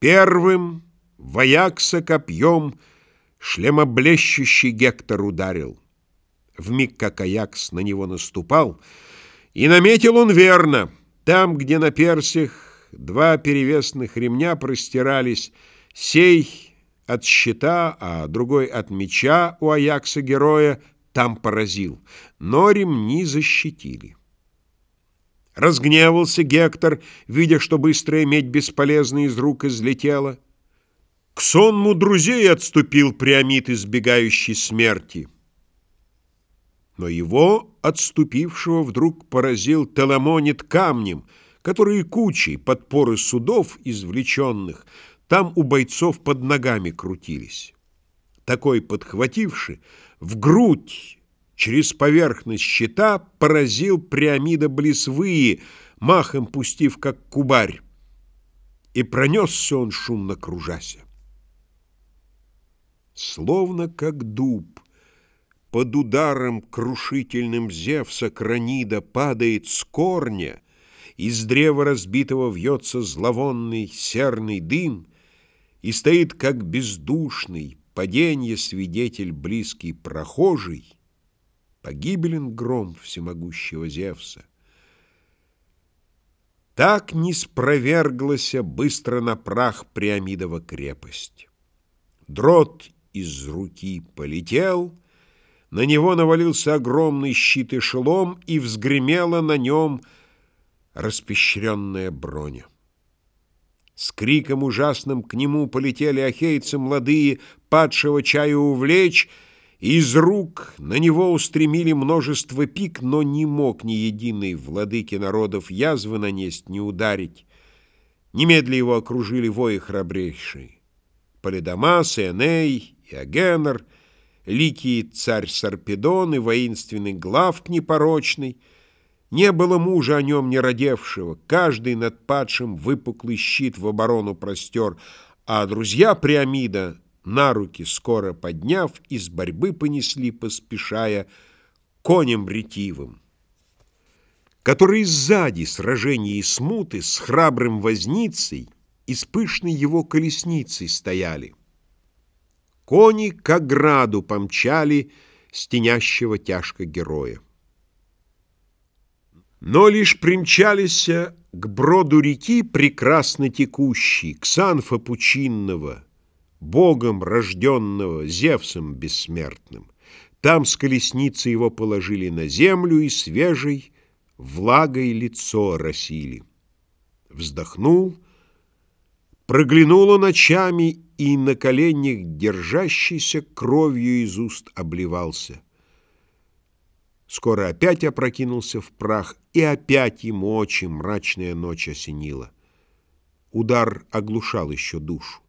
Первым воякса копьем Шлемоблещущий Гектор ударил. Вмиг, как Аякс на него наступал, И наметил он верно, Там, где на персях Два перевесных ремня простирались, Сей от щита, а другой от меча У Аякса героя там поразил, Но ремни защитили. Разгневался Гектор, видя, что быстрая медь бесполезно из рук излетела. К сонму друзей отступил Приамид, избегающий смерти. Но его, отступившего, вдруг поразил Теламонит камнем, которые кучей подпоры судов, извлеченных, там у бойцов под ногами крутились. Такой подхвативший, в грудь через поверхность щита поразил Приамида блесвые, махом пустив, как кубарь, и пронесся он, шумно кружася. Словно как дуб, под ударом крушительным Зевса Кранида падает с корня, из древа разбитого вьется зловонный серный дым, и стоит, как бездушный, паденье свидетель близкий прохожий, Погибелен гром всемогущего Зевса. Так не спроверглася быстро на прах Приамидова крепость. Дрот из руки полетел, на него навалился огромный щит и шелом, и взгремела на нем распещренная броня. С криком ужасным к нему полетели ахейцы молодые, падшего чаю увлечь, из рук на него устремили множество пик, но не мог ни единый владыки народов язвы нанесть, не ударить. Немедля его окружили вои храбрейшие. Полидамас, и Эней, и ликий царь Сарпедон и воинственный главк непорочный. Не было мужа о нем не родевшего, каждый над падшим выпуклый щит в оборону простер, а друзья Приамида на руки скоро подняв, из борьбы понесли, поспешая, конем ретивым, которые сзади сражения и смуты с храбрым возницей и с пышной его колесницей стояли. Кони к ограду помчали стенящего тяжко героя. Но лишь примчались к броду реки прекрасно текущей, к Санфа пучинного, Богом рожденного, Зевсом бессмертным. Там с колесницы его положили на землю и свежей влагой лицо росили. Вздохнул, проглянуло ночами и на коленях держащийся кровью из уст обливался. Скоро опять опрокинулся в прах, и опять ему очи мрачная ночь осенила. Удар оглушал еще душу.